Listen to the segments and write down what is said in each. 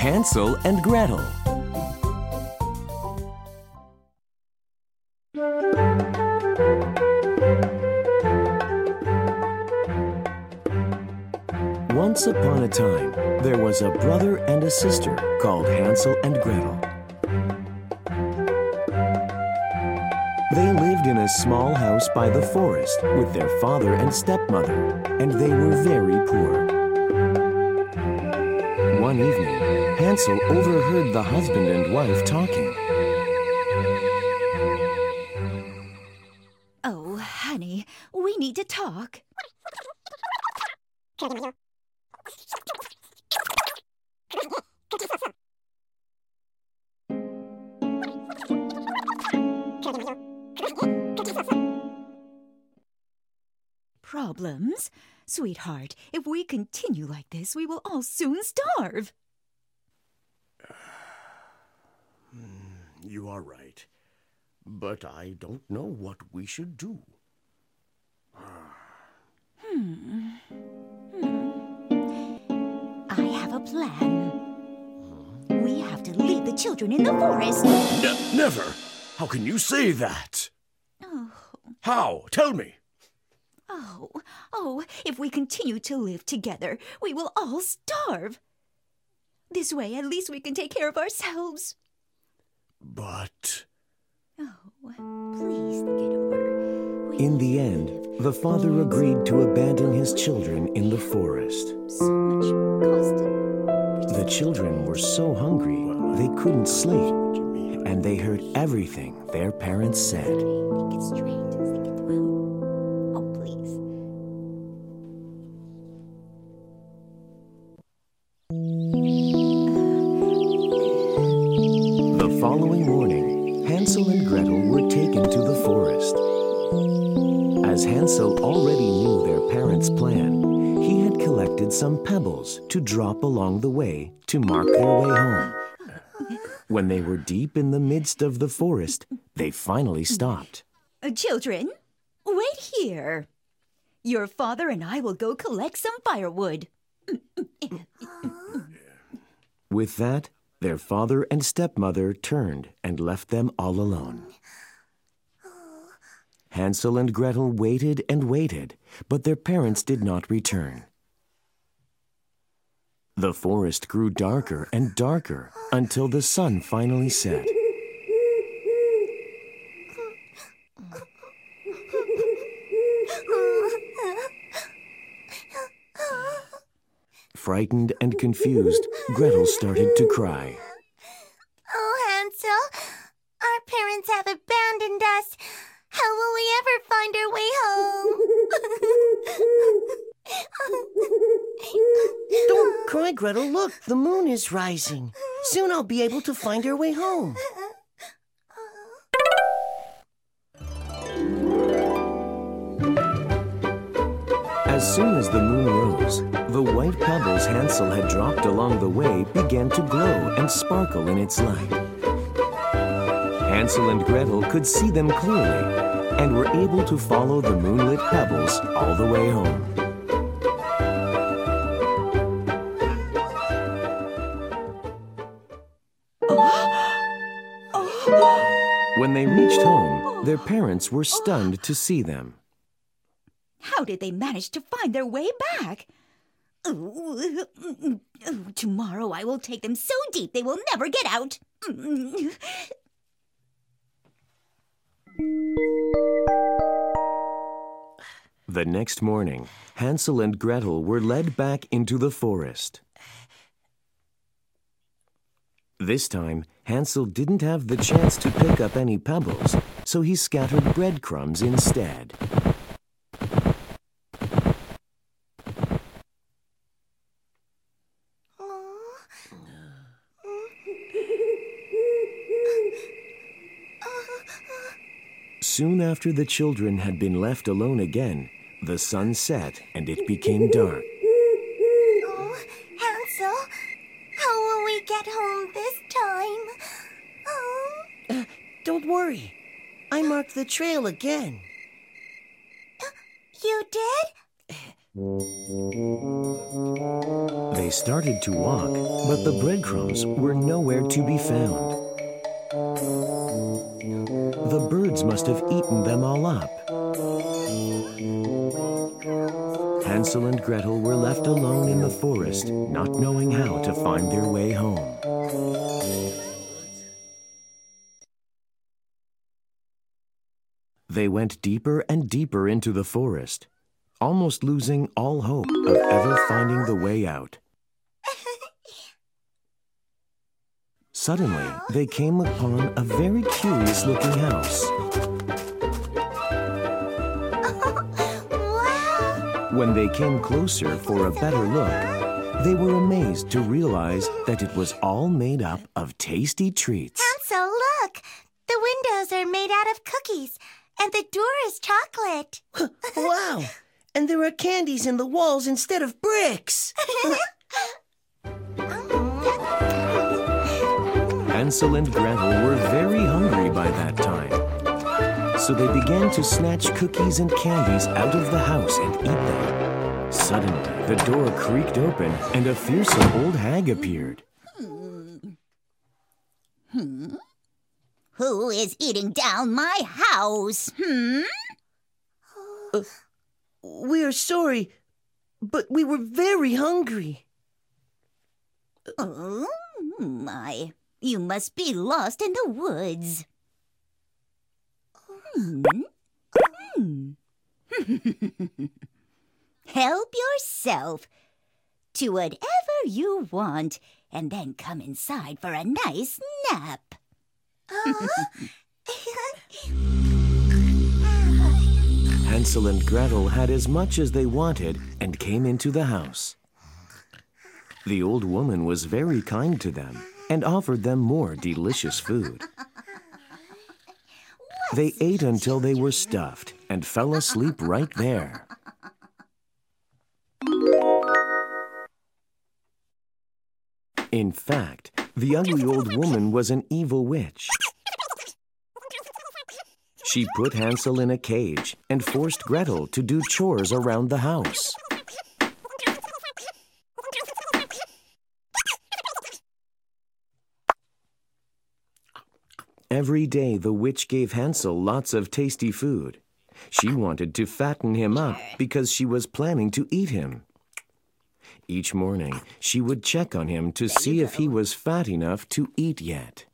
Hansel and Gretel. Once upon a time, there was a brother and a sister called Hansel and Gretel. They lived in a small house by the forest with their father and stepmother, and they were very poor. One evening, Hansel overheard the husband and wife talking. Oh, honey, we need to talk. Problems? Sweetheart, if we continue like this, we will all soon starve. You are right. But I don't know what we should do. Hmm. Hmm. I have a plan. We have to leave the children in the forest. Ne- never! How can you say that? Oh, How? Tell me. oh, oh, if we continue to live together, we will all starve. This way, at least we can take care of ourselves. But. Oh, uh, please think it over. We In the end, the father agreed to abandon his children in the forest. so much constant. The children were so hungry they couldn't sleep, What you mean? and they heard everything their parents said. Following morning, Hansel and Gretel were taken to the forest. As Hansel already knew their parents' plan, he had collected some pebbles to drop along the way to mark their way home. When they were deep in the midst of the forest, they finally stopped. Uh, children, wait here. Your father and I will go collect some firewood. With that, their father and stepmother turned and left them all alone. Hansel and Gretel waited and waited, but their parents did not return. The forest grew darker and darker until the sun finally set. Frightened and confused, Gretel started to cry. Oh, Hansel, our parents have abandoned us. How will we ever find our way home? Don't cry, Gretel. Look, the moon is rising. Soon I'll be able to find our way home. As soon as the moon the white pebbles Hansel had dropped along the way began to glow and sparkle in its light. Hansel and Gretel could see them clearly and were able to follow the moonlit pebbles all the way home. When they reached home, their parents were stunned to see them. How did they manage to find their way back? Tomorrow I will take them so deep they will never get out. The next morning, Hansel and Gretel were led back into the forest. This time, Hansel didn't have the chance to pick up any pebbles, so he scattered breadcrumbs instead. Soon after the children had been left alone again, the sun set and it became dark. Oh, Hansel, how will we get home this time? Oh, Uh, don't worry. I marked the trail again. you did? They They started to walk, but the breadcrumbs were nowhere to be found. The birds must have eaten them all up. Hansel and Gretel were left alone in the forest, not knowing how to find their way home. They went deeper and deeper into the forest, almost losing all hope of ever finding the way out. Suddenly, they came upon a very curious looking house. wow! When they came closer for a better look, they were amazed to realize that it was all made up of tasty treats. Hansel, look! The windows are made out of cookies, and the door is chocolate. wow! And there are candies in the walls instead of bricks. Um, Hansel and Gretel were very hungry by that time. So they began to snatch cookies and candies out of the house and eat them. Suddenly, the door creaked open and a fearsome old hag appeared. Hmm. Hmm. Who is eating down my house? Hmm? Uh, we're sorry, but we were very hungry. Oh, my. You must be lost in the woods. Hmm. Hmm. Help yourself to whatever you want and then come inside for a nice nap. Hansel and Gretel had as much as they wanted and came into the house. The old woman was very kind to them and offered them more delicious food. They ate until they were stuffed and fell asleep right there. In fact, the ugly old woman was an evil witch. She put Hansel in a cage and forced Gretel to do chores around the house. Every day, the witch gave Hansel lots of tasty food. She wanted to fatten him up because she was planning to eat him. Each morning, she would check on him to see if he was fat enough to eat yet.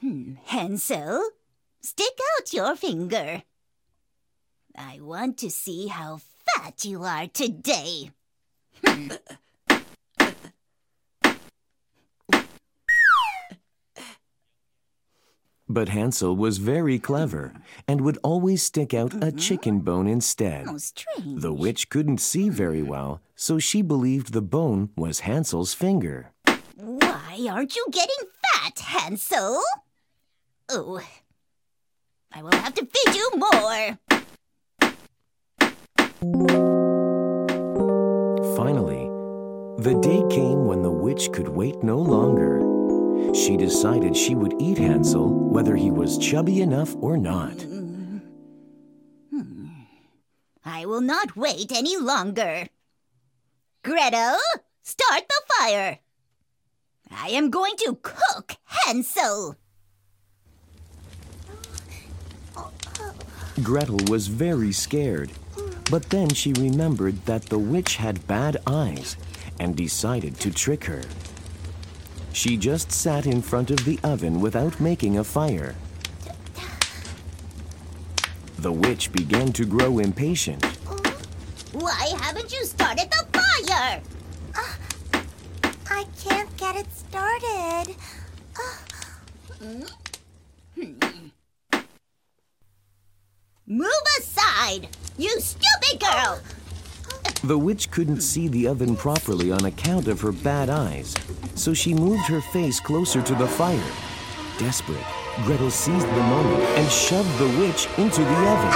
Hmm, Hansel, stick out your finger. I want to see how fat you are today. Hmm. But Hansel was very clever and would always stick out a mm-hmm. chicken bone instead. How strange. The witch couldn't see very well, so she believed the bone was Hansel's finger. Why aren't you getting fat, Hansel? Oh, I will have to feed you more. Finally, the day came when the witch could wait no longer. She decided she would eat Hansel whether he was chubby enough or not. Hmm. I will not wait any longer. Gretel, start the fire. I am going to cook Hansel. Gretel was very scared, but then she remembered that the witch had bad eyes and decided to trick her. She just sat in front of the oven without making a fire. The witch began to grow impatient. Oh, why haven't you started the fire? Uh, I can't get it started. Uh, hmm. Hmm. Move aside, you stupid girl! The witch couldn't see the oven properly on account of her bad eyes, so she moved her face closer to the fire. Desperate, Gretel seized the moment and shoved the witch into the oven.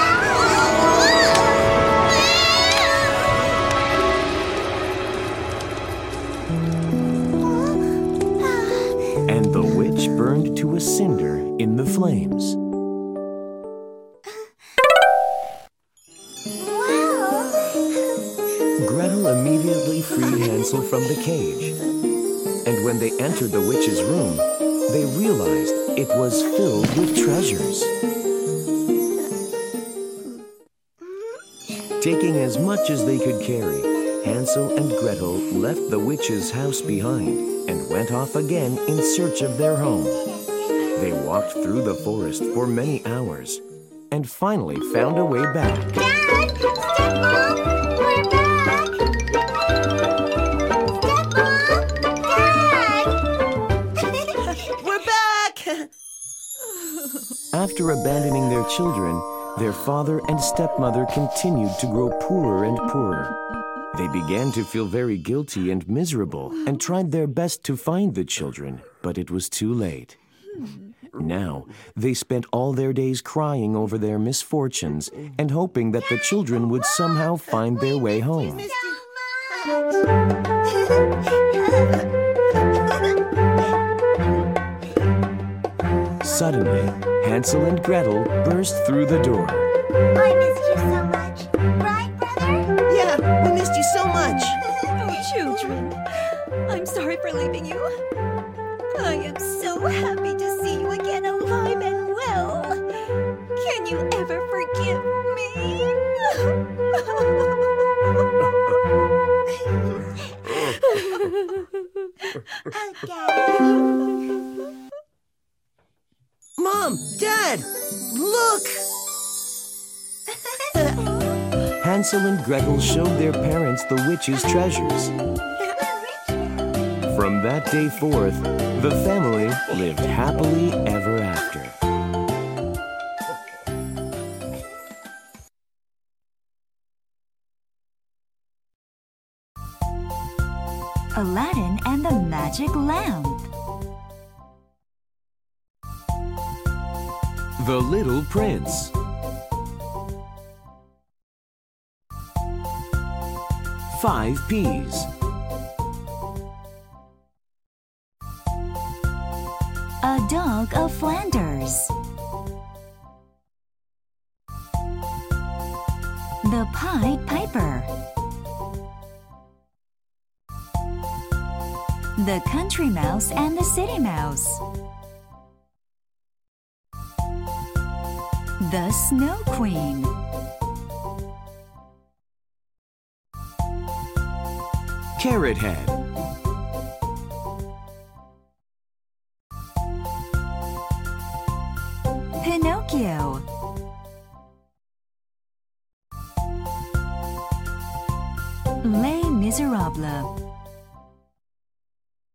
And the witch burned to a cinder in the flames. Hansel from the cage. And when they entered the witch's room, they realized it was filled with treasures. Taking as much as they could carry, Hansel and Gretel left the witch's house behind and went off again in search of their home. They walked through the forest for many hours and finally found a way back. Dad! After abandoning their children, their father and stepmother continued to grow poorer and poorer. They began to feel very guilty and miserable and tried their best to find the children, but it was too late. Now, they spent all their days crying over their misfortunes and hoping that the children would somehow find their way home. Suddenly, Hansel and Gretel burst through the door. I missed you so much. Right, brother? Yeah, we missed you so much. Oh, children, I'm sorry for leaving you. I am so happy to see you again alive and well. Can you ever forgive me? Okay. Hansel and Gretel showed their parents the witch's treasures. From that day forth, the family lived happily ever after. Aladdin and the Magic Lamp. The Little Prince. Five peas. A Dog of Flanders. The Pied Piper. The Country Mouse and the City Mouse. The Snow Queen. Carrot Head.